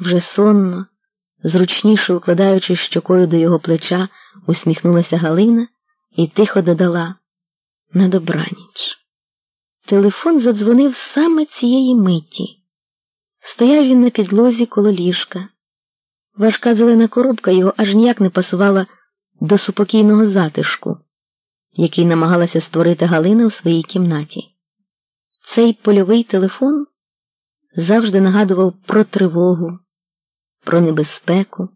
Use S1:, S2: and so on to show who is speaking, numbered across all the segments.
S1: Вже сонно, зручніше укладаючи щокою до його плеча, усміхнулася Галина і тихо додала на добраніч. Телефон задзвонив саме цієї миті. Стояв він на підлозі коло ліжка. Важка зелена коробка його аж ніяк не пасувала до супокійного затишку, який намагалася створити Галина у своїй кімнаті. Цей польовий телефон завжди нагадував про тривогу, про небезпеку,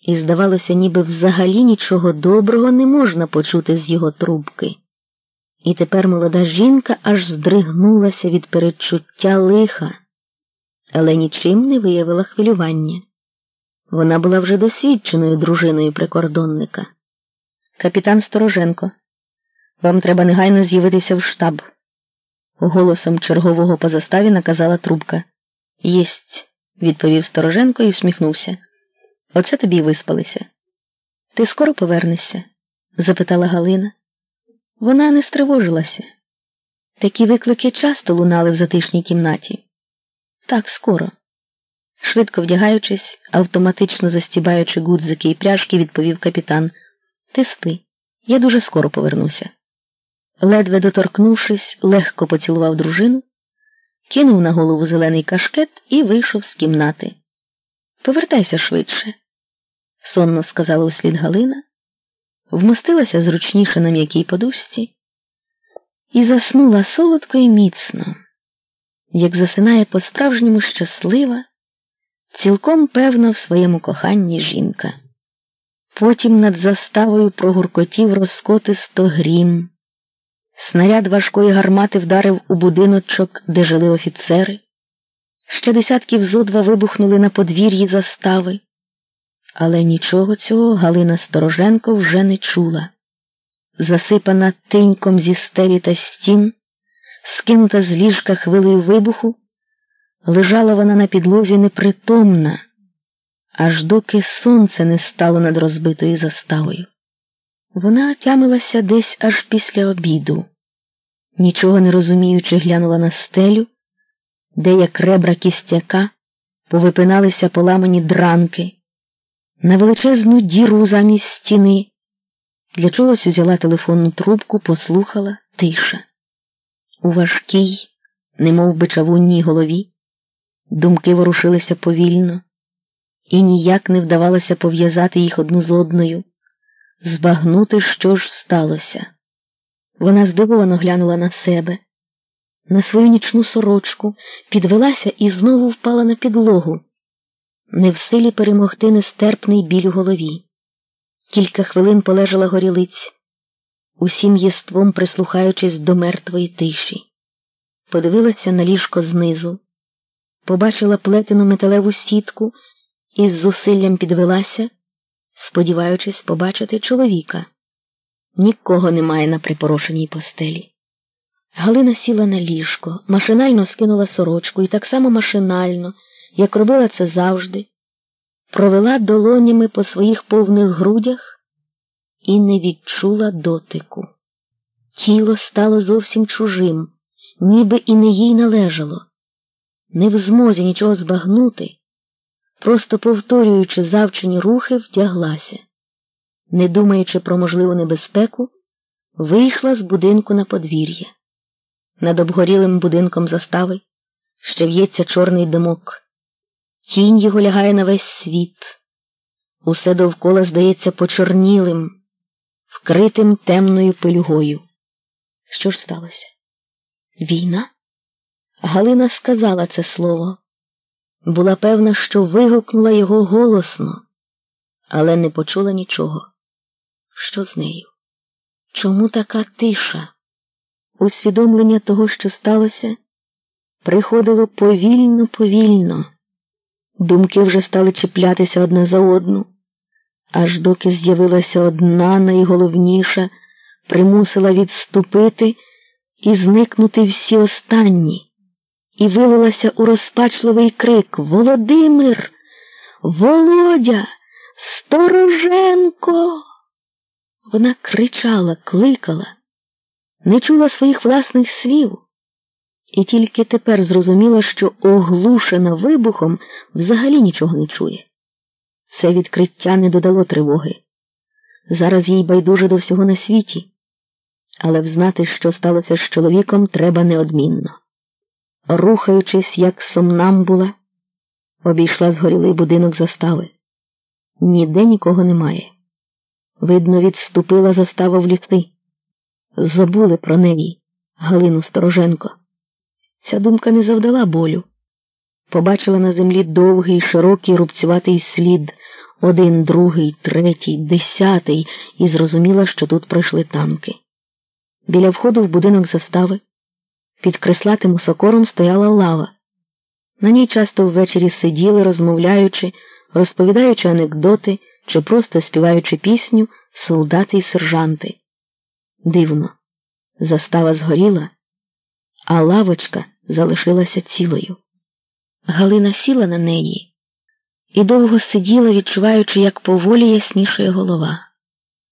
S1: і, здавалося, ніби взагалі нічого доброго не можна почути з його трубки. І тепер молода жінка аж здригнулася від передчуття лиха, але нічим не виявила хвилювання. Вона була вже досвідченою дружиною прикордонника. Капітан Стороженко, вам треба негайно з'явитися в штаб. Голосом чергового по заставі наказала трубка. Єсть, відповів Стороженко і всміхнувся. Оце тобі й виспалися. Ти скоро повернешся? запитала Галина. Вона не стривожилася. Такі виклики часто лунали в затишній кімнаті. Так, скоро. Швидко вдягаючись, автоматично застібаючи гудзики і пряжки, відповів капітан. Ти спи, я дуже скоро повернуся. Ледве доторкнувшись, легко поцілував дружину, кинув на голову зелений кашкет і вийшов з кімнати. Повертайся швидше, сонно сказала услід Галина, вмостилася зручніше на м'якій подушці і заснула солодко і міцно, як засинає по-справжньому щаслива, цілком певна в своєму коханні жінка. Потім над заставою прогуркотів розкотисто грім. Снаряд важкої гармати вдарив у будиночок, де жили офіцери. Ще десятків зо два вибухнули на подвір'ї застави, але нічого цього Галина Стороженко вже не чула. Засипана тиньком зі стелі та стін, скинута з ліжка хвилею вибуху, лежала вона на підлозі непритомна, аж доки сонце не стало над розбитою заставою. Вона тямилася десь аж після обіду, нічого не розуміючи, глянула на стелю, де, як ребра кістяка, повипиналися поламані дранки, на величезну діру замість стіни. Для чогось узяла телефонну трубку, послухала тиша. У важкій, немов би чавунній голові, думки ворушилися повільно, і ніяк не вдавалося пов'язати їх одну з одною збагнути, що ж сталося. Вона здивовано глянула на себе, на свою нічну сорочку, підвелася і знову впала на підлогу, не в силі перемогти нестерпний біль у голові. Кілька хвилин полежала горілиць, усім єством прислухаючись до мертвої тиші. Подивилася на ліжко знизу, побачила плетену металеву сітку і з зусиллям підвелася сподіваючись побачити чоловіка. Нікого немає на припорошеній постелі. Галина сіла на ліжко, машинально скинула сорочку і так само машинально, як робила це завжди, провела долонями по своїх повних грудях і не відчула дотику. Тіло стало зовсім чужим, ніби і не їй належало. Не в змозі нічого збагнути просто повторюючи завчені рухи, вдяглася. Не думаючи про можливу небезпеку, вийшла з будинку на подвір'я. Над обгорілим будинком застави ще в'ється чорний димок. Тінь його лягає на весь світ. Усе довкола здається почорнілим, вкритим темною пилюгою. Що ж сталося? Війна? Галина сказала це слово. Була певна, що вигукнула його голосно, але не почула нічого. Що з нею? Чому така тиша? Усвідомлення того, що сталося, приходило повільно, повільно. Думки вже стали чіплятися одна за одну, аж доки з'явилася одна найголовніша, примусила відступити і зникнути всі останні і вилилася у розпачливий крик Володимир, Володя, Стороженко. Вона кричала, кликала, не чула своїх власних слів і тільки тепер зрозуміла, що оглушена вибухом взагалі нічого не чує. Це відкриття не додало тривоги. Зараз їй байдуже до всього на світі, але взнати, що сталося з чоловіком, треба неодмінно. Рухаючись, як сомнамбула, обійшла згорілий будинок застави. Ніде нікого немає. Видно, відступила застава в ліси. Забули про неї, Галину Стороженко. Ця думка не завдала болю. Побачила на землі довгий, широкий рубцюватий слід, один, другий, третій, десятий, і зрозуміла, що тут пройшли танки. Біля входу в будинок застави під креслатим сокором стояла лава. На ній часто ввечері сиділи, розмовляючи, розповідаючи анекдоти чи просто співаючи пісню солдати й сержанти. Дивно, застава згоріла, а лавочка залишилася цілою. Галина сіла на неї і довго сиділа, відчуваючи, як поволі яснішає голова.